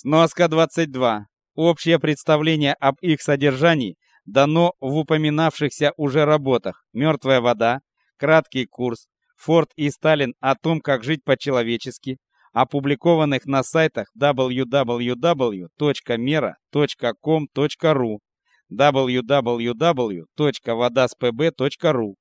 Сноска 22. Общее представление об их содержании дано в упоминавшихся уже работах «Мертвая вода», «Краткий курс», «Форд и Сталин о том, как жить по-человечески», опубликованных на сайтах www.mera.com.ru www.vodaspb.ru